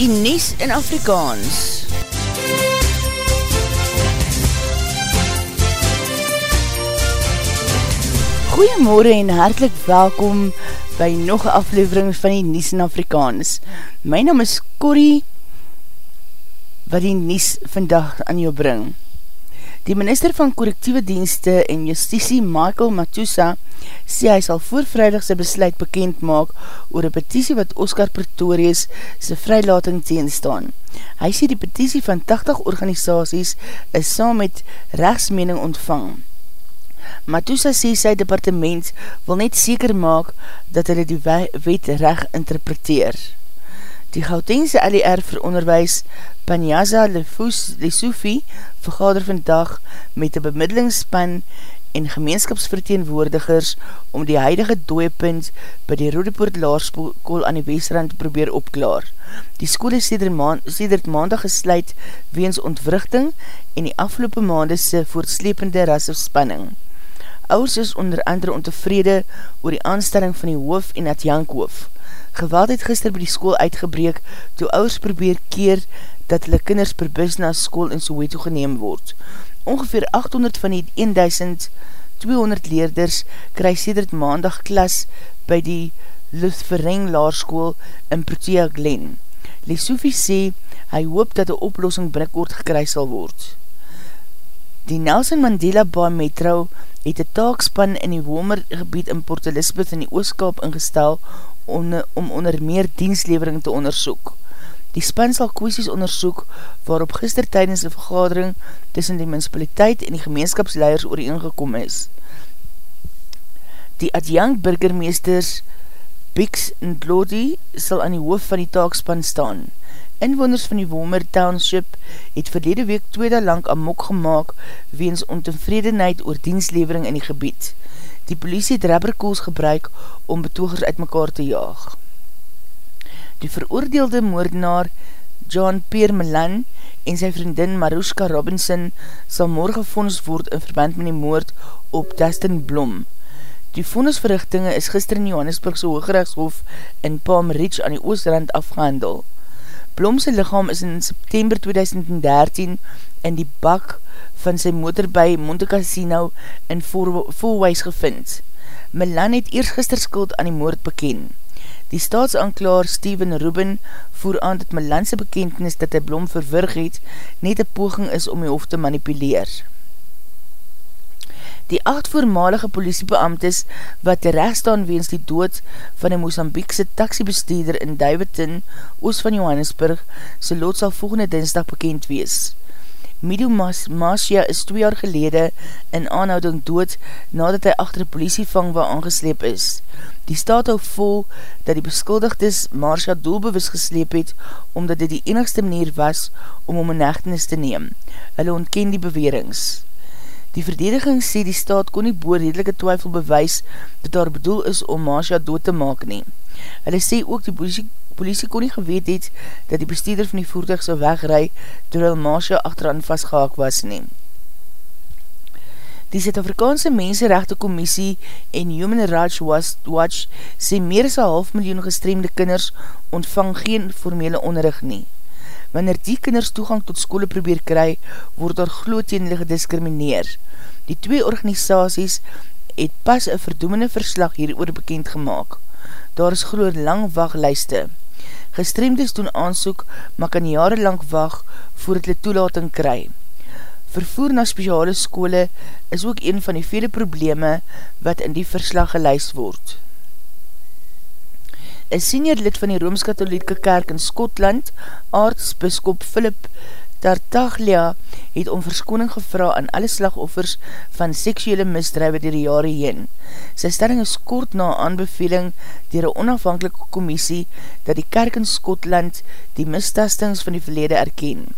die Nies in Afrikaans. Goeiemorgen en hartelijk welkom by nog een aflevering van die Nies in Afrikaans. My naam is Corrie, wat die Nies vandag aan jou bring. Die minister van correctieve dienste en justitie Michael Matusa sê hy sal voor vrijdag sy besluit bekend maak oor een petitie wat Oscar Pretorius sy vrylating teenstaan. Hy sê die petitie van 80 organisaties is saam met rechtsmening ontvang. Matusa sê sy departement wil net seker maak dat hulle die wet recht interpreteer. Die Gautengse LER vir onderwijs Panyaza Lesoufi vergader vandag met die bemiddelingsspan en gemeenskapsverteenwoordigers om die huidige dooiepunt by die Rodepoort Laarskool aan die Westrand probeer opklaar. Die skool is sedert maandag gesluit weens ontwrichting en die afgelopen maandese voortslepende rassespanning. Ouders is onder andere ontevrede oor die aanstelling van die hoof en adjankhoof. Geweld het gister by die school uitgebreek toe ouders probeer keer dat hulle kinders per bus na school in Soweto geneem word. Ongeveer 800 van die 1200 leerders kry sedert maandag klas by die Luthvereng Laarskool in Protea Glen. Lesofie sê hy hoop dat die oplossing binnenkort gekry sal word. Die Nelson Mandela Bar Metro het die taakspan in die Womer gebied in Port Elizabeth in die Ooskap ingestel om, om onder meer dienslevering te onderzoek. Die span sal kwesties onderzoek waarop gister tydens die vergadering tussen die municipaliteit en die gemeenskapsleiers ooreengekom is. Die adjunct burgermeesters Bix en Glody sal aan die hoof van die taakspan staan. Inwoners van die Womer Township het verlede week tweede lang amok gemaakt weens ontevredenheid oor dienslevering in die gebied. Die politie het rubberkoels gebruik om betogers uit mekaar te jaag. Die veroordeelde moordenaar John Pierre Milan en sy vriendin Marushka Robinson sal morgen vonnis word in verband met die moord op Dustin Blom. Die vonnisverrichtinge is gister in Johannesburgse Hoogrechtshof in Palm Ridge aan die Oostrand afgehandel. Blomse lichaam is in September 2013 in die bak van sy motor by Monte Casino in Volwijs gevind. Milan het eers gister skuld aan die moord beken. Die staatsanklaar Steven Rubin voer aan dat Milanse bekendnis dat hy Blom verwirg het net een poging is om die hoofd te manipuleer. Die acht voormalige politiebeamtes wat terecht staan weens die dood van die Mozambiekse taxibesteeder in Duiveton, oos van Johannesburg, sy lood sal volgende dinsdag bekend wees. Mido Masia is 2 jaar gelede in aanhouding dood nadat hy achter die politievang waar aangesleep is. Die staat hou vol dat die beskuldigdes Marcia doelbewus gesleep het omdat dit die enigste manier was om om een nechtenis te neem. Hulle ontken die bewerings. Die verdediging sê die staat kon nie boor redelike twyfel bewys dat daar bedoel is om Masha dood te maak nie. Hulle sê ook die politie, politie kon nie geweet het dat die bestuurder van die voertuig sal wegrui terwyl Masha achteraan vastgehaak was nie. Die Zuid-Afrikaanse Mensenrechte Commissie en Human Rights Watch sê meer as een half miljoen gestreemde kinders ontvang geen formele onderrug nie. Wanneer die kinders toegang tot skole probeer kry, word daar gloed tegen hulle gediskrimineer. Die twee organisaties het pas een verdoemende verslag hieroor bekend gemaakt. Daar is gloed lang wachtlijste. Gestreemdes doen aansoek, maar kan jare lang wacht voor het hulle toelating kry. Vervoer na speciale skole is ook een van die vele probleme wat in die verslag geluist word. Een senior lid van die Rooms-Katholieke Kerk in Skotland, aartsbiskop Philip Tartaglia, het om verskoning gevra aan alle slagoffers van seksuele misdrijwe dier die jare heen. Sy stelling is kort na aanbeveling dier een onafhankelike commissie dat die kerk in Skotland die mistastings van die verlede erken.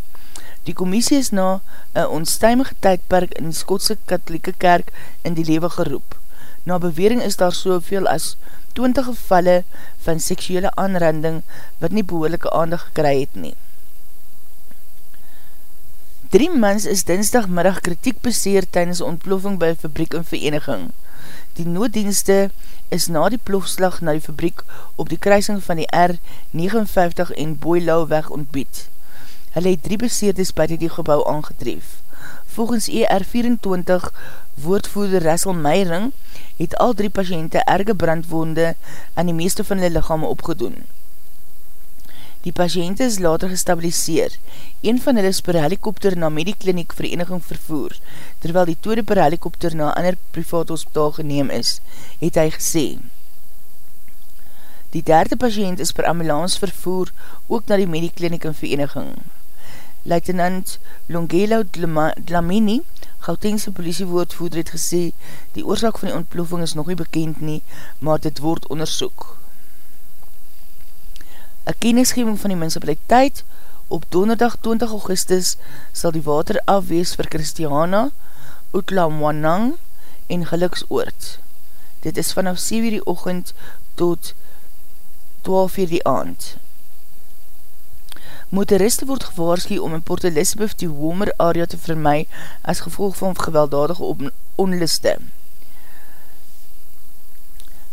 Die commissie is na een onstuimige tydperk in die Skotse katholieke kerk in die lewe geroep. Na bewering is daar soveel as 20 gevalle van seksuele aanranding wat nie behoorlijke aandag gekry het nie. Drie mans is dinsdagmiddag kritiek beseer tydens ontploffing by fabriek en vereniging. Die nooddienste is na die plofslag na die fabriek op die kruising van die R59 en Boilau weg ontbied. Hulle het drie beseerdes by die gebouw aangetreef. Volgens ER24 woordvoerder Russell Meiring het al drie patiënte erge brandwonde aan die meeste van hulle lichaam opgedoen. Die patiënte is later gestabiliseer. Een van hulle is per helikopter na Medikliniek Vereniging vervoer, terwyl die tweede per helikopter na ander privaat hospitaal geneem is, het hy gesê. Die derde patiënt is per ambulance vervoer ook na die Medikliniek in Vereniging. Luitenant Longelo Dlamini, Gautengse politiewoordvoerder het gesê, die oorzaak van die ontploffing is nog nie bekend nie, maar dit word onderzoek. Een kennisgeving van die municipaliteit op donderdag 20 augustus sal die water afwees vir Christiana, Oetlamwanang en Geluksoord. Dit is vanaf 7 uur die ochend tot 12 uur die aand. Motoriste word gewaarskie om in Port Elizabeth die Homer area te vermy as gevolg van gewelddadige onliste.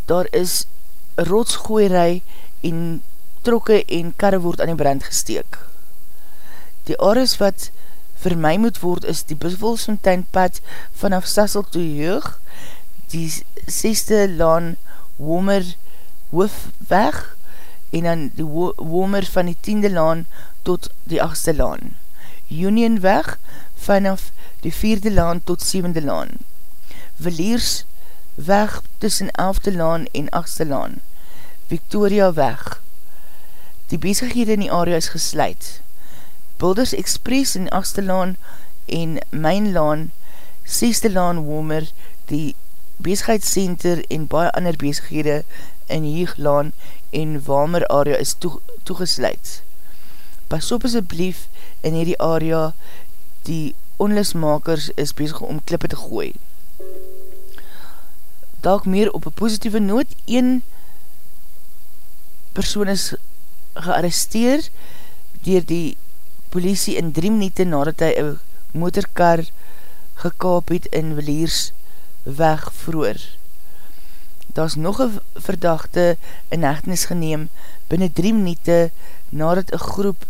Daar is rotsgooierij en trokke en karre word aan die brand gesteek. Die areas wat vermy moet word is die Buswolsfontein pad vanaf Sassel to Jeug, die 6ste laan Homer hoofweg en dan die Homer van die 10de laan tot die 8ste laan. Unionweg vanaf die 4de laan tot 7de laan. Valiers weg tussen 11de laan en 8ste laan. Victoria weg. Die bezighede in die area is gesluit. Builders Express in 8ste laan en Myn laan, 6ste laan Womer, die bezigheidscenter en baie ander bezighede in Hieglaan en Wamer area is toegesluit pas op asjeblief in hierdie area, die onlismakers is bezig om klippe te gooi. Dalk meer op een positieve noot, een persoon is gearresteer dier die politie in drie minute nadat hy een motorkar gekaap het in Weliers weg vroer. Daar is nog een verdachte in hechtenis geneem binnen drie minute nadat een groep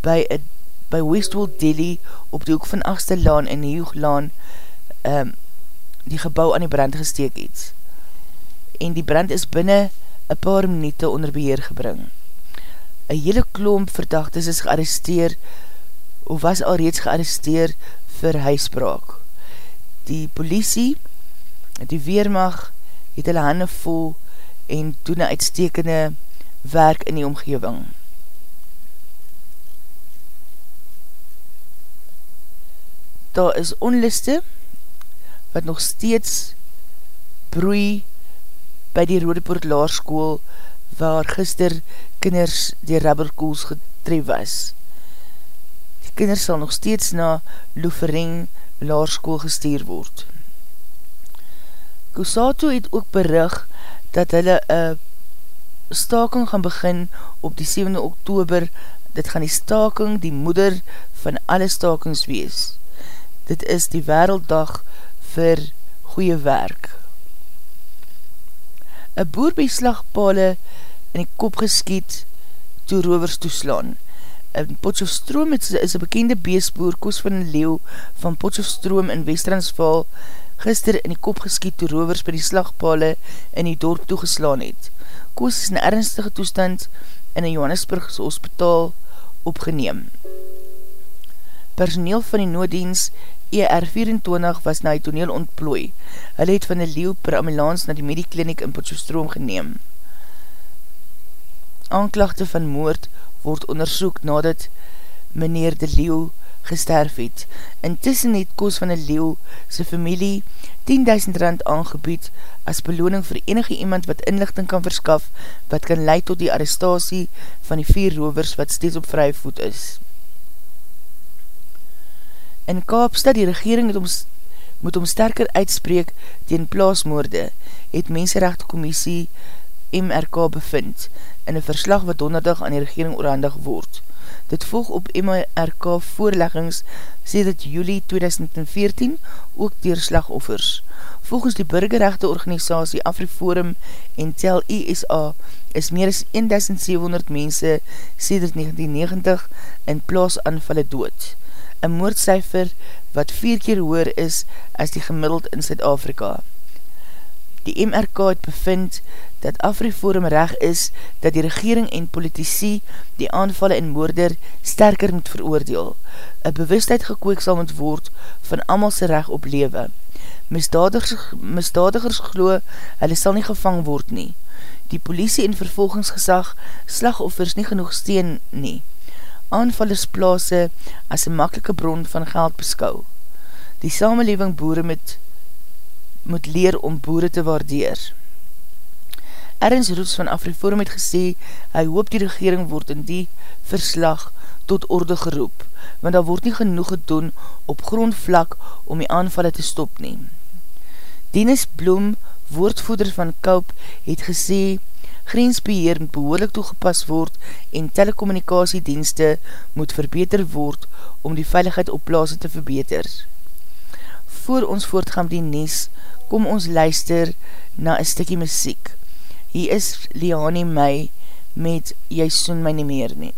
by, a, by Westwold Delhi op die hoek van 8ste laan en Hooglaan um, die gebouw aan die brand gesteek het. En die brand is binnen een paar minuute onder beheer gebring. Een hele klomp verdachtes is gearresteer of was al reeds gearresteer vir huisbraak. Die politie, die weermacht, het hulle hande vol en doen een uitstekende werk in die omgeving. Daar is onliste wat nog steeds broei by die Rodepoort Laarskool waar gister kinders die rubberkoels getref was. Die kinders sal nog steeds na Loefering Laarskool gestuur word. Kusato het ook berig dat hulle een staking gaan begin op die 7 oktober. Dit gaan die staking die moeder van alle stakings wees dit is die werelddag vir goeie werk. Een boer by slagpale in die kop geskiet toe rovers toeslaan. In Potjofstroom is een bekende beesboer, Koos van Leeuw van Potjofstroom in Westransval, gister in die kop geskiet toe rovers by die slagpale in die dorp toegeslaan het. Koos is in ernstige toestand in een Johannesburgse hospitaal opgeneem. Personeel van die nooddienst ER24 was na die toneel ontplooi. Hulle het van die leeuw per ambulans na die medikliniek in Potjofstroom geneem. Aanklachte van moord word onderzoek nadat meneer de leeuw gesterf het. Intussen het Koos van die leeuw sy familie 10.000 rand aangebied as beloning vir enige iemand wat inlichting kan verskaf wat kan leid tot die arrestatie van die vier rovers wat steeds op vrye voet is. In Kaapstad die regering het om, moet om sterker uitspreek tegen plaasmoorde, het Menserechte Commissie MRK bevind in een verslag wat donderdag aan die regering oorhandig word. Dit volg op MRK voorleggings sê dit juli 2014 ook dier slagoffers. Volgens die burgerrechte organisatie Afriforum en Tel ISA is meer as 1700 mense sê dit 1990 in plaas aanvallen dood. Een moordcijfer wat vier keer hoor is as die gemiddeld in Zuid-Afrika. Die MRK het bevind dat Afriforum reg is dat die regering en politici die aanvallen in moorder sterker moet veroordeel. Een bewustheid gekweek sal moet word van amalse reg op lewe. Misdadigers, misdadigers glo, hulle sal nie gevang word nie. Die politie en vervolgingsgesag slagoffers nie genoeg steen nie. Aanvallers plaase as een makkelike bron van geld beskou. Die samenleving boere met moet leer om boere te waardeer. Ergens Roets van Afriforum het gesê, hy hoop die regering word in die verslag tot orde geroep, want daar word nie genoeg gedoen op grondvlak om die aanvallen te stop neem. Dennis Bloem, woordvoeder van Kaup, het gesê, grensbeheer moet behoorlik toegepas word en telecommunicatiedienste moet verbeter word om die veiligheid op plaas te verbeter. Voor ons voortgaan die Nes, kom ons luister na een stikkie muziek. Hier is Liani May met Jy soen my nie meer nie.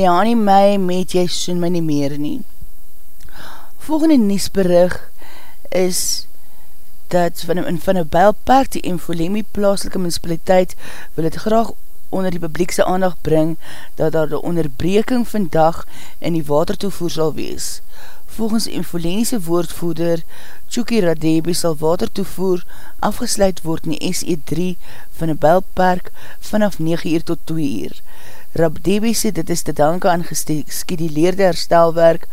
Leani my met jy soen my nie meer nie. Volgende nieuwsberig is dat van, van een bijlpark die Enfolemie plaaslike municipaliteit wil het graag onder die publiekse aandag bring dat daar de onderbreking vandag in die watertoevoer sal wees. Volgens Enfoleniese woordvoeder Chuki Radebi sal watertoevoer afgesluit word in die SE3 van een bijlpark vanaf 9 uur tot 2 uur. Radebi sê dit is te danke aan geskeduleerde herstelwerk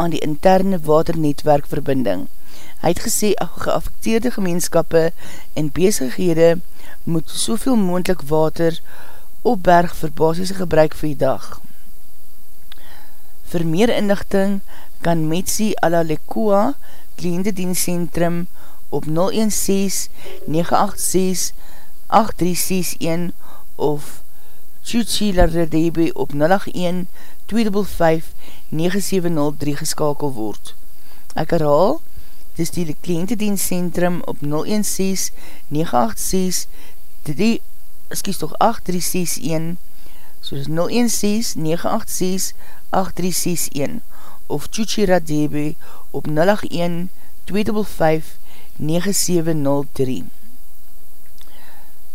aan die interne waternetwerkverbinding. Hy het gesê, geaffekteerde gemeenskappe en bezighede moet soveel moendlik water opberg vir basisse gebruik vir die dag. Vir meer inlichting kan Metsi Alalekua kliëntedienstcentrum op 016-986-8361 of Chuchi Laradebe op 081 255 9703 geskakel word. Ek herhaal, dis die kliëntedienstcentrum op 016 986 3, excuse toch 8361 so dis 016 986 8361 of Chuchi Radebe op 081 255 9703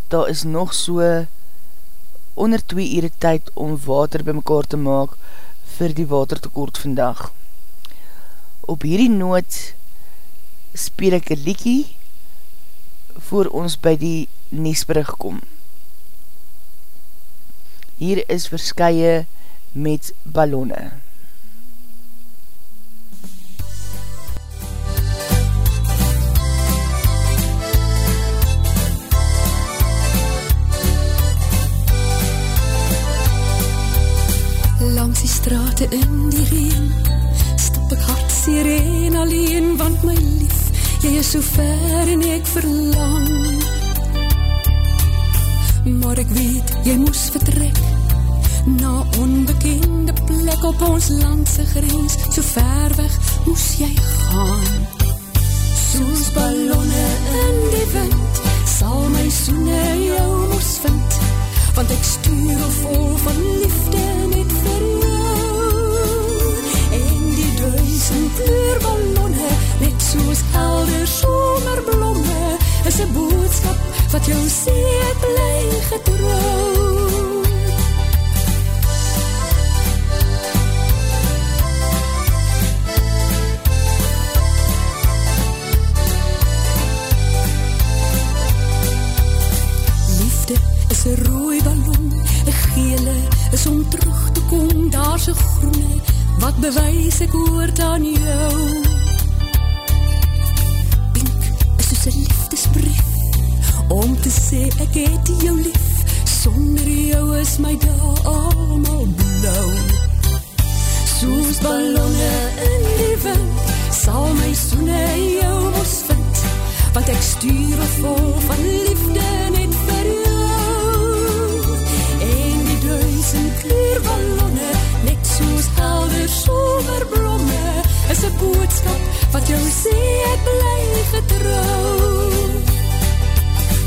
Daar is nog so onder 2 ure tyd om water by mekaar te maak vir die watertekort vandag. Op hierdie noot speel ek een liekie voor ons by die Nesbrug kom. Hier is verskye met ballonne. Straten in die reen Stap ek hartseer en alleen Want my lief, jy is so ver en ek verlang. Maar ek weet, jy moes vertrek Na onbekende plek op ons landse grens. So ver weg moes jy gaan. Soos ballonne in die wind Sal my soene jou moes vind. Want ek stuur vol van liefde soos helder somerblomme Is een boodskap wat jou sê bly Liefde is een rooi ballon, een gele is om terug te kom, daar is een groene, wat bewys ek hoort aan jou. Om te sê ek het jou lief, sonder jou is my dag allemaal blauw. Soos ballonne in die wind, sal my soene jou mos vind, want ek stuur vol van liefde net vir jou. En die duisend kleurballonne, net soos helder somerblomme, is een boodskap wat jou sê ek bly getrouw.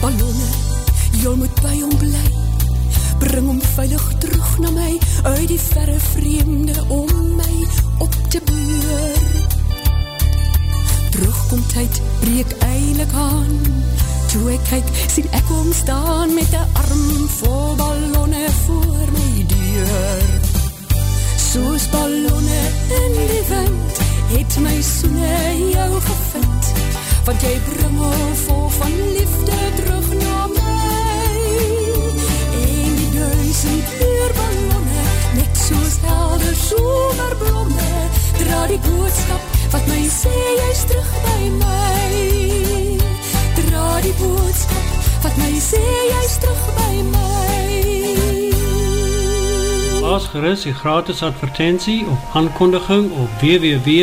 Ballonne, jou moet by hom bly, bring hom veilig terug na my, uit die verre vreemde om my op te beur. Terugkomtheid breek eilig aan, toe ek kyk, sien ek hom staan met een arm vol ballonne voor my deur. Soos ballonne in die wind, het my soene jou gevind, jy bring al vol van liefde terug na my. En die duisend kleurballonne, net soos helder somerblomme, dra die boodskap wat my sê jy is terug by my. Dra die boodskap wat my sê jy is terug by my. Plaas gerust die gratis advertentie op aankondiging op www.v.co.za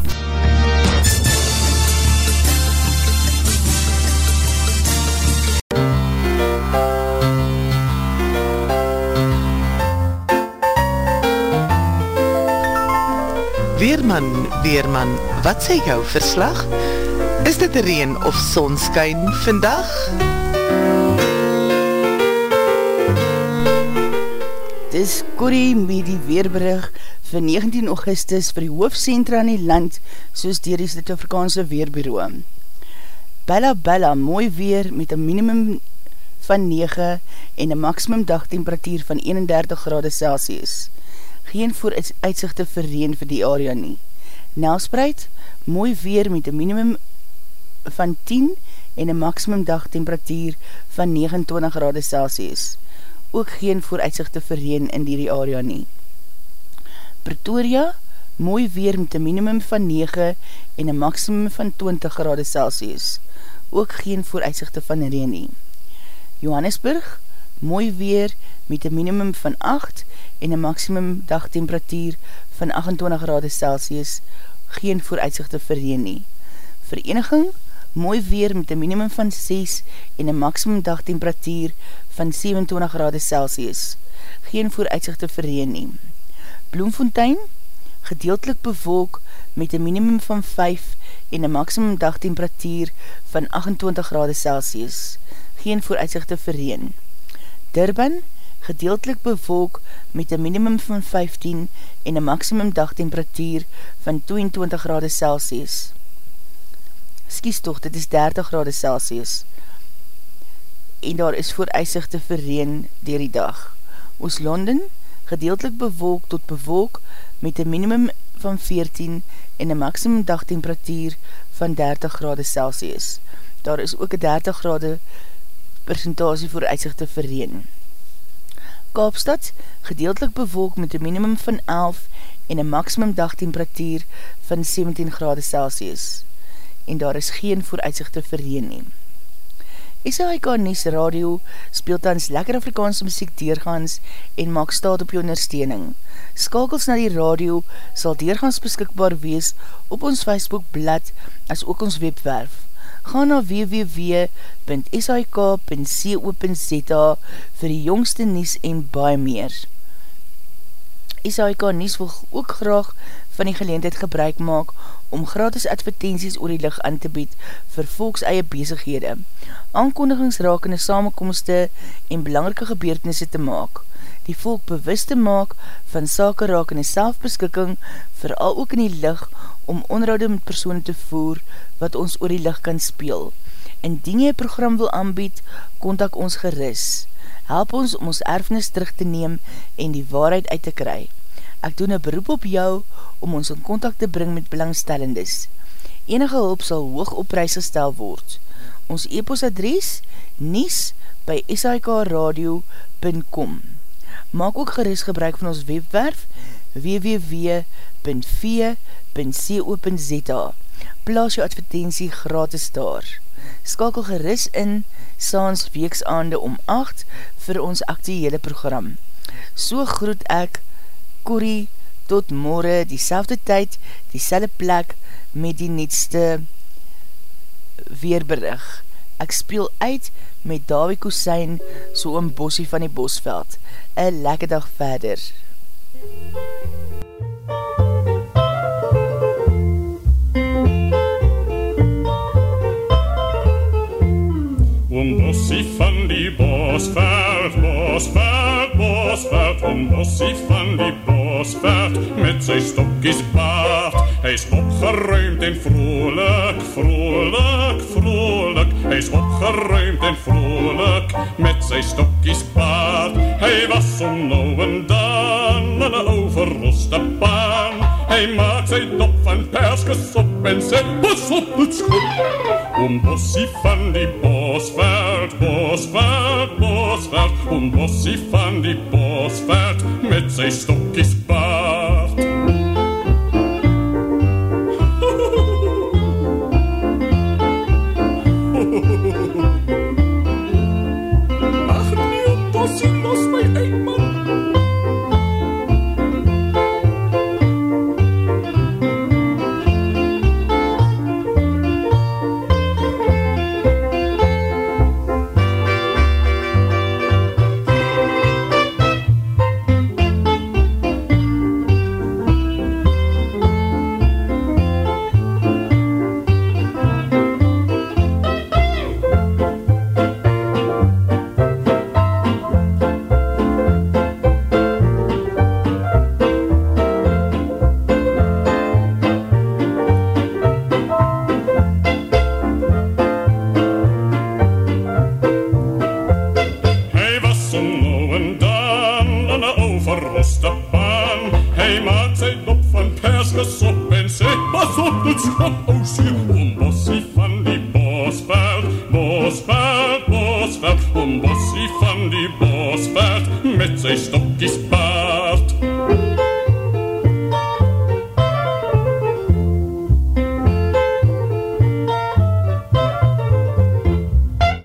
Weerman, wat sê jou verslag? Is dit reen of sonskyn vandag? Dis Corrie met die weerberig vir 19 augustus vir die hoofdcentra in die land soos dier die Zuid-Afrikaanse Weerbureau. Bella Bella, mooi weer met een minimum van 9 en een maximum dagtemperatuur van 31 grade Celsius geen vooruitzichte vir reen vir die area nie. Nelspreid, mooi weer met een minimum van 10 en een maximum dagtemperatuur van 29 grade Celsius. Ook geen vooruitzichte vir reen in die area nie. Pretoria, mooi weer met een minimum van 9 en een maximum van 20 grade Celsius. Ook geen vooruitzichte van reen nie. Johannesburg, mooi weer met een minimum van 8 en een maximum dagtemperatuur van 28 grade Celsius, geen vooruitzichte verreen nie. Vereniging, mooi weer met een minimum van 6 en een maximum dagtemperatuur van 27 grade Celsius, geen vooruitzichte verreen nie. Bloemfontein, gedeeltelik bewolk met een minimum van 5 en een maximum dagtemperatuur van 28 grade Celsius, geen vooruitzichte verreen. Durban, gedeeltelik bewolk met een minimum van 15 en een maximum dagtemperatuur van 22 grade Celsius. Skies toch, dit is 30 grade Celsius. En daar is vooruitzichte vir reen dier die dag. Oos Londen, gedeeltelik bewolk tot bewolk met een minimum van 14 en een maximum dagtemperatuur van 30 grade Celsius. Daar is ook een 30 grade percentage voor uitzichte vir reen. Kaapstad, gedeeltelik bewolk met een minimum van 11 en een maximum dagtemperatuur van 17 grade Celsius. En daar is geen vooruitzichte vir reen neem. SHK Nies Radio speelt ans lekker Afrikaanse muziek deurgaans en maak staat op jou ondersteuning. Skakels na die radio sal deurgaans beskikbaar wees op ons Facebook blad as ook ons webwerf ga na www.sik.co.za vir die jongste nies en baie meer. SIK Nies wil ook graag van die geleendheid gebruik maak om gratis advertenties oor die licht aan te bied vir volks eie bezighede, aankondigingsrakende samenkomste en belangrike gebeurtenisse te maak die volk bewust te maak van sake die selfbeskikking, vooral ook in die licht, om onroude met persoon te voer, wat ons oor die licht kan speel. Indien jy program wil aanbied, kontak ons geris. Help ons om ons erfnis terug te neem en die waarheid uit te kry. Ek doen een beroep op jou om ons in contact te bring met belangstellendes. Enige hulp sal hoog op prijs gestel word. Ons e-postadres nies by sikradio.com Maak ook gerust gebruik van ons webwerf www.v.co.za Plaas jou advertentie gratis daar. Skakel gerust in saans weeksaande om 8 vir ons actiehele program. So groet ek Corrie tot morgen, die selfde tyd, die selfde plek met die netste weerberig. Ek speel uit met Davie Kusijn so een bossie van die bosveld. Een lekker dag verder. Om bossie van die bosveld, bosveld, bosveld, om bossie van die bosveld, met sy stokkies baard, hy is opgeruimd en vrolik, vrolik, vrolik, hy is opgeruimd en vrolik, met sy stokkies baard, hy was om nou en dan, in een overroste baan, hy maak sy dop van perskes op en sê, pas op het schop, om bossie van die bosveld, bossie van die bosveld, met sy stokkies